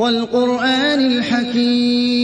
وَالْقُرْآنِ الْحَكِيمِ.